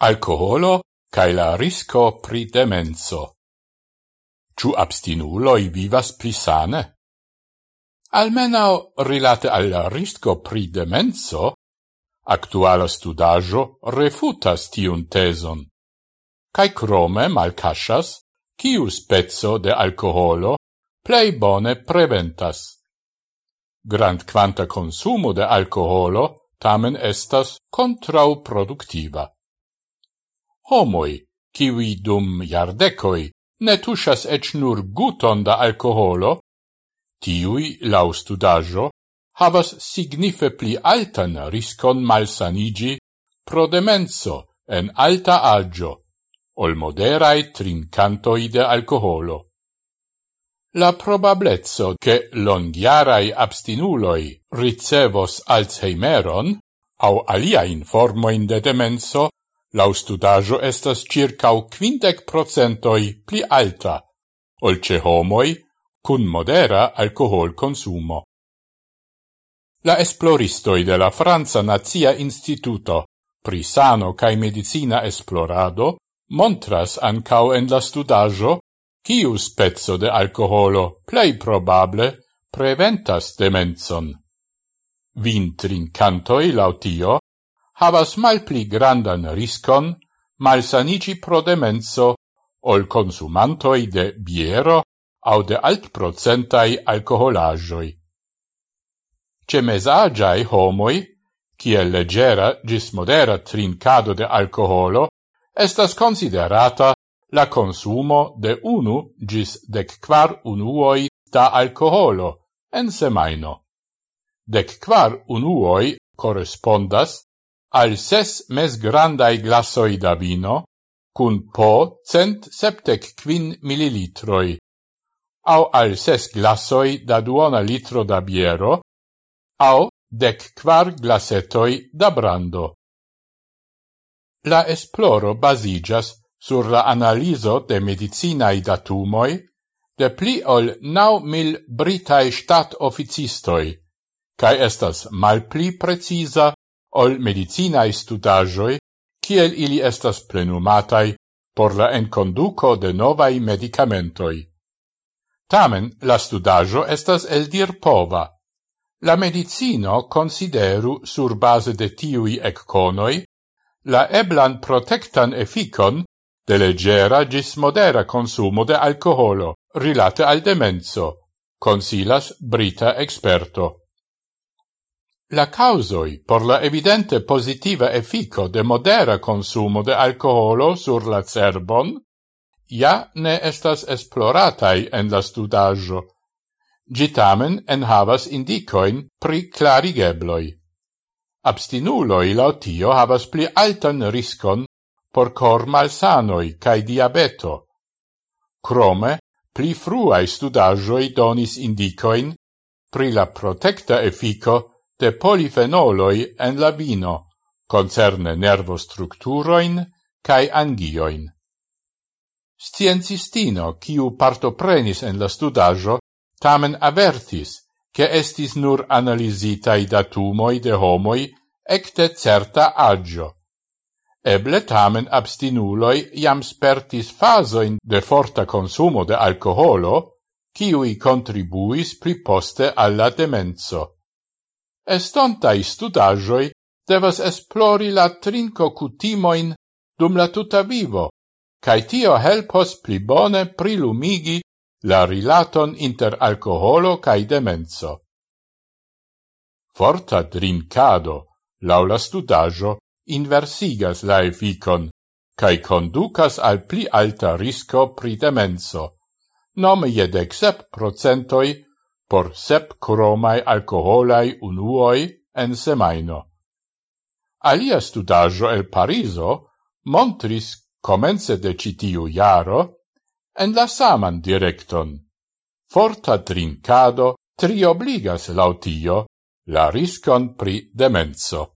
alcoholo cae la risco pri demenso. Ciu abstinuloi vivas pli sane? Almenau rilate al risco pri demenso, actuala studajo refutas tiun teson. Cae crome malcasas, ciu spezzo de alcoholo plei bone preventas. Grand quanta consumo de alcoholo tamen estas contrauproductiva homoi, kiwi dum jardecoi ne tushas ec nur guton da alcoholo, tiui, lau studajo, havas signife pli altan riscon malsanigi pro demenso en alta agio, ol moderae trincantoi de alcoholo. La probablezzo che longiarai abstinuloi ricevos Alzheimeron au alia informoin de demenso lau studajo estas circau quindec procentoi pli alta, olce homoi cun modera alcohol consumo. La esploristoi de la Franza Nazia Instituto pri sano cae medicina esplorado montras ancau en la studajo kiu spezzo de alcoholo plei probable preventas demenzon. Vin trincantoi lautio havas malpli grandan riscon malsanici pro demenso ol consumantoi de biero au de altprocentai alcoholajoi. Ce mesagiae homoi, kiel leggera gis modera trincado de alcoholo, estas considerata la consumo de unu gis dec quar unuoi da alcoholo en semaino. Dec quar unuoi correspondas al ses mes grandai glasoi da vino, cun po cent septec quin millilitroi, au al ses glasoi da duona litro da biero, au dec quar glasetoi da brando. La esploro basigas sur la analiso de medicinae datumoi de pli ol nau mil britae stat officistoi, cae estas mal pli precisa ol medicinae studagioi, kiel ili estas plenumatai por la enconduco de novai medicamentoi. Tamen, la studajo estas eldir pova. La medicino consideru sur base de tiui ecconoi la eblan protectan efficon de leggera gis modera consumo de alcoholo rilate al demenso, consilas brita experto. La causoi por la evidente positiva effico de modera consumo de alcoholo sur la cerbon ja ne estas esploratai en la studaggio. Gitamen en havas indicoin pri clarigebloi. Abstinuloi lautio havas pli altan riscon por cor malsanoi cae diabeto. Crome, pli fruai studagioi donis indicoin pri la protecta effico de polifenoloi en la vino, concerne nervostructuroin cae angioin. Sciencistino, kiu partoprenis en la studajo, tamen avertis, che estis nur analizitai datumoi de homoi ecte certa agio. Eble tamen abstinuloi iam spertis fasoin de forta consumo de alcoholo, kiui contribuis pli poste alla demenso estontai studagioi devas esplori la trinco cutimoin dum la tuta vivo, cae tio helpos pli bone prilumigi la rilaton inter alcoholo cae demenso. Forta drincado, laula studagio, inversigas la efficon, cae conducas al pli alta risco pri demenso, nome jed excep procentoi por sep cromai alcoholai unuoi en semaino. Alia studaggio el Pariso montris comence de citiu iaro en la saman directon. Forta trincado triobligas lautio la riscon pri demenso.